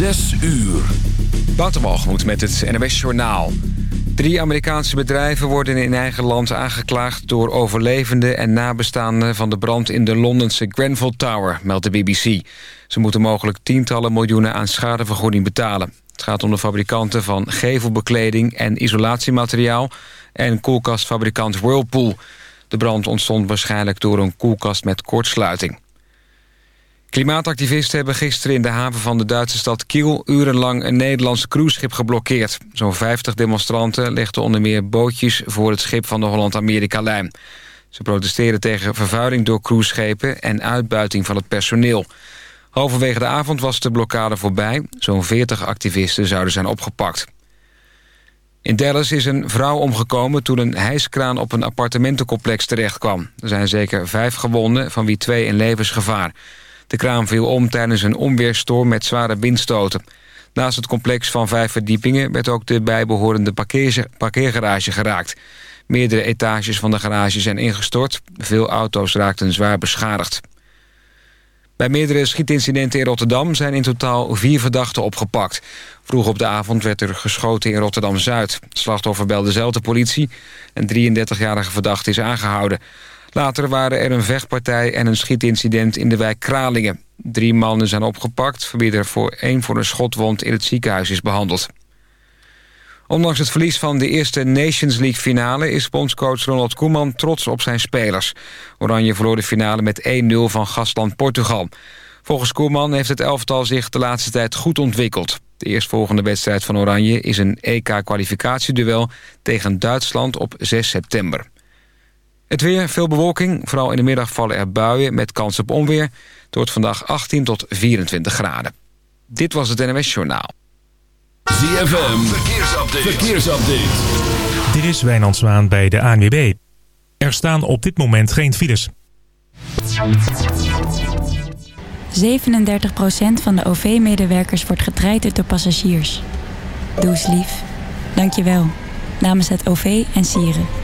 Zes uur. Waterwalgemoed met het NWS Journaal. Drie Amerikaanse bedrijven worden in eigen land aangeklaagd... door overlevenden en nabestaanden van de brand in de Londense Grenfell Tower, meldt de BBC. Ze moeten mogelijk tientallen miljoenen aan schadevergoeding betalen. Het gaat om de fabrikanten van gevelbekleding en isolatiemateriaal... en koelkastfabrikant Whirlpool. De brand ontstond waarschijnlijk door een koelkast met kortsluiting. Klimaatactivisten hebben gisteren in de haven van de Duitse stad Kiel... urenlang een Nederlandse cruiseschip geblokkeerd. Zo'n 50 demonstranten legden onder meer bootjes... voor het schip van de Holland-Amerika-lijn. Ze protesteren tegen vervuiling door cruiseschepen... en uitbuiting van het personeel. Halverwege de avond was de blokkade voorbij. Zo'n 40 activisten zouden zijn opgepakt. In Dallas is een vrouw omgekomen toen een hijskraan op een appartementencomplex terechtkwam. Er zijn zeker vijf gewonden, van wie twee in levensgevaar. De kraan viel om tijdens een onweerstorm met zware windstoten. Naast het complex van vijf verdiepingen... werd ook de bijbehorende parkeergarage geraakt. Meerdere etages van de garage zijn ingestort. Veel auto's raakten zwaar beschadigd. Bij meerdere schietincidenten in Rotterdam zijn in totaal vier verdachten opgepakt. Vroeg op de avond werd er geschoten in Rotterdam-Zuid. Slachtoffer belde zelf de politie. Een 33-jarige verdachte is aangehouden. Later waren er een vechtpartij en een schietincident in de wijk Kralingen. Drie mannen zijn opgepakt, voor wie er voor één voor een schotwond in het ziekenhuis is behandeld. Ondanks het verlies van de eerste Nations League finale... is bondscoach Ronald Koeman trots op zijn spelers. Oranje verloor de finale met 1-0 van gastland Portugal. Volgens Koeman heeft het elftal zich de laatste tijd goed ontwikkeld. De eerstvolgende wedstrijd van Oranje is een EK-kwalificatieduel... tegen Duitsland op 6 september. Het weer, veel bewolking. Vooral in de middag vallen er buien met kans op onweer. Het wordt vandaag 18 tot 24 graden. Dit was het NWS Journaal. ZFM, verkeersupdate. verkeersupdate. Dit is Wijnand Zwaan bij de ANWB. Er staan op dit moment geen files. 37% van de OV-medewerkers wordt getraind door passagiers. Doe eens lief. Dank je wel. Namens het OV en Sieren.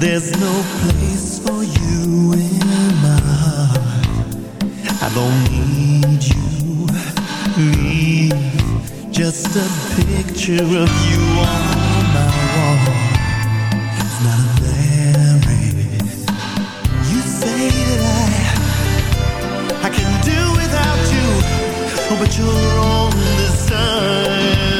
There's no place for you in my heart. I don't need you. Leave just a picture of you on my wall. It's not a. You say that I I can do without you, but you're on this time.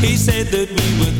He said that we would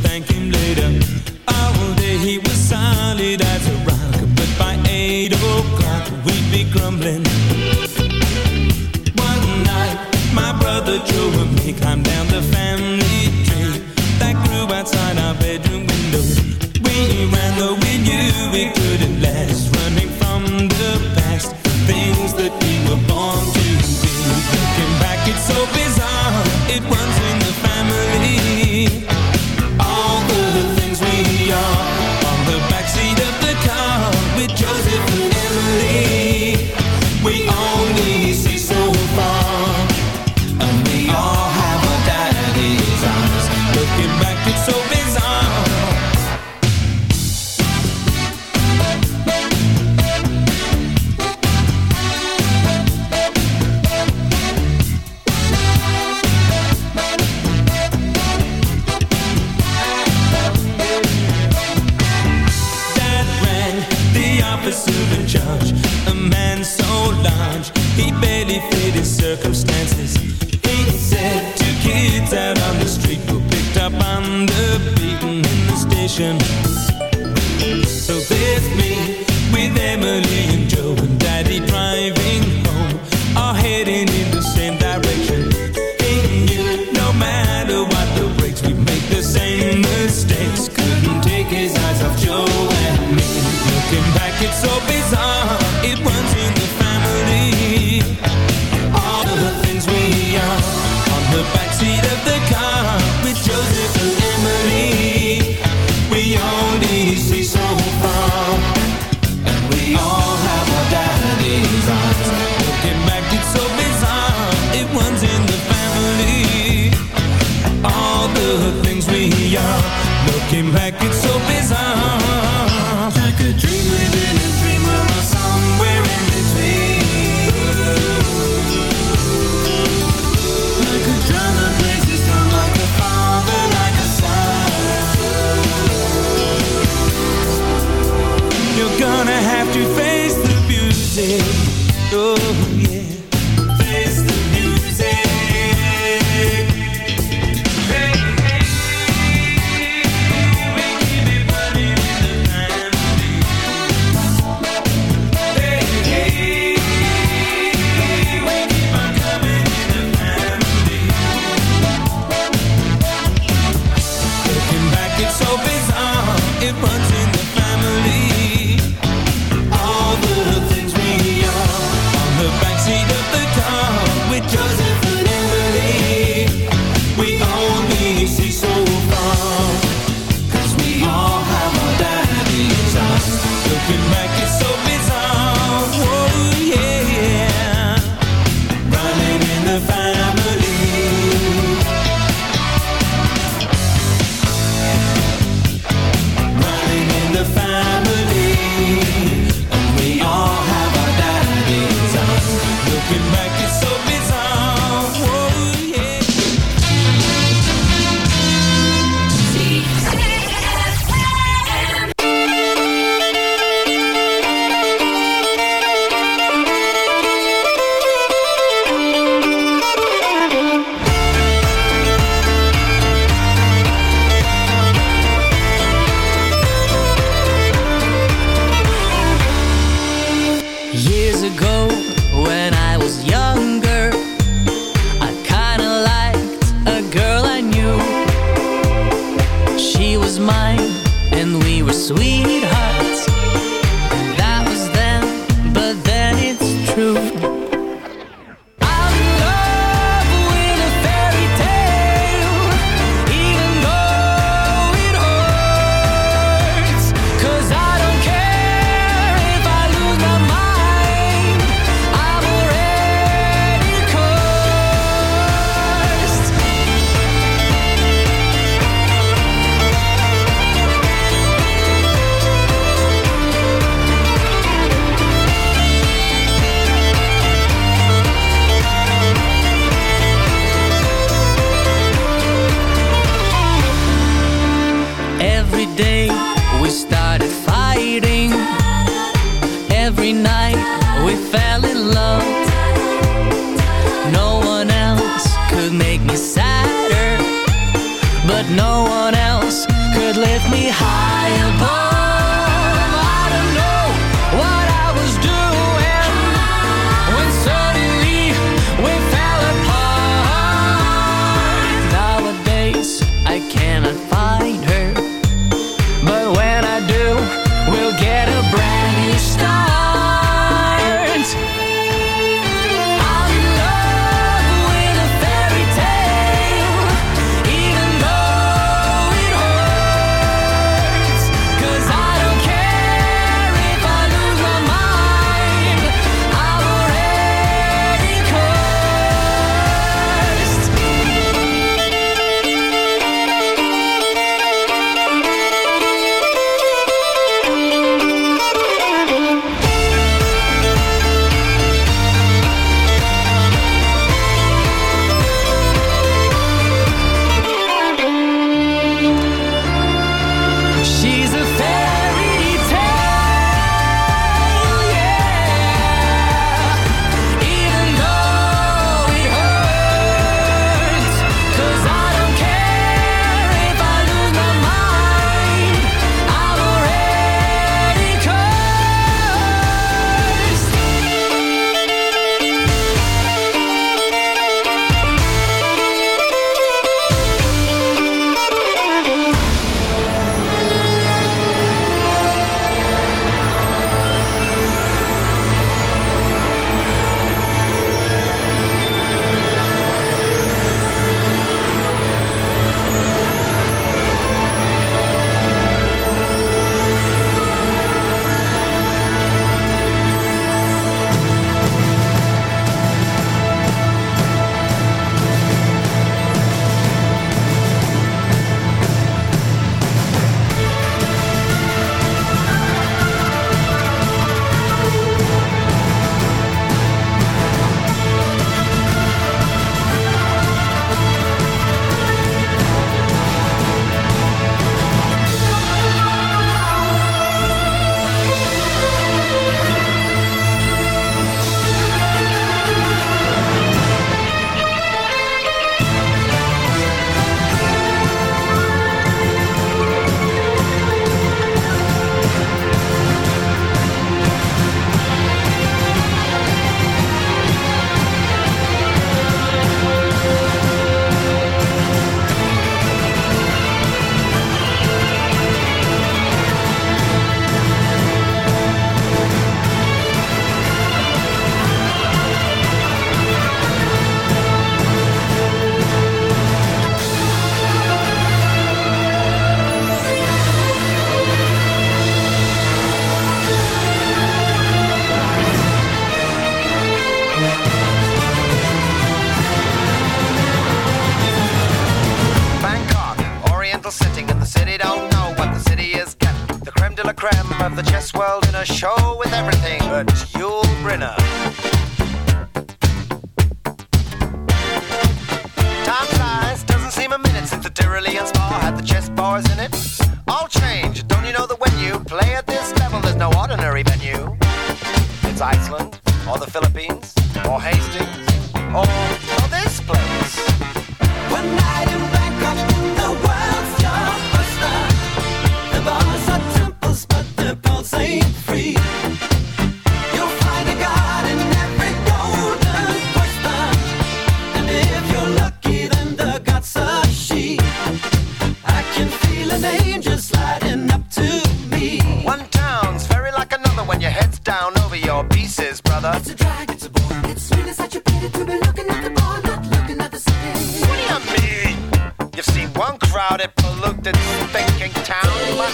one crowded, polluted, thinking town. But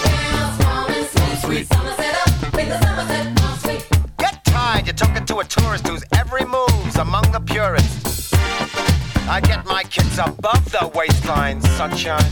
sweet. Somerset. In the Somerset, I'm sweet. Get tired, you're talking to a tourist whose every move's among the purists. I get my kids above the waistline, sunshine.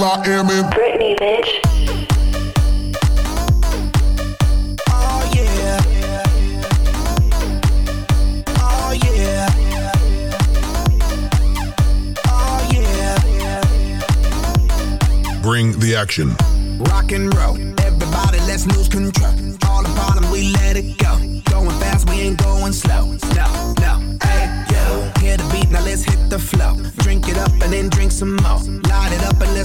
girl I am in. Britney, bitch. bring the action. Rock and roll, everybody, let's lose control. All the bottom we let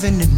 living in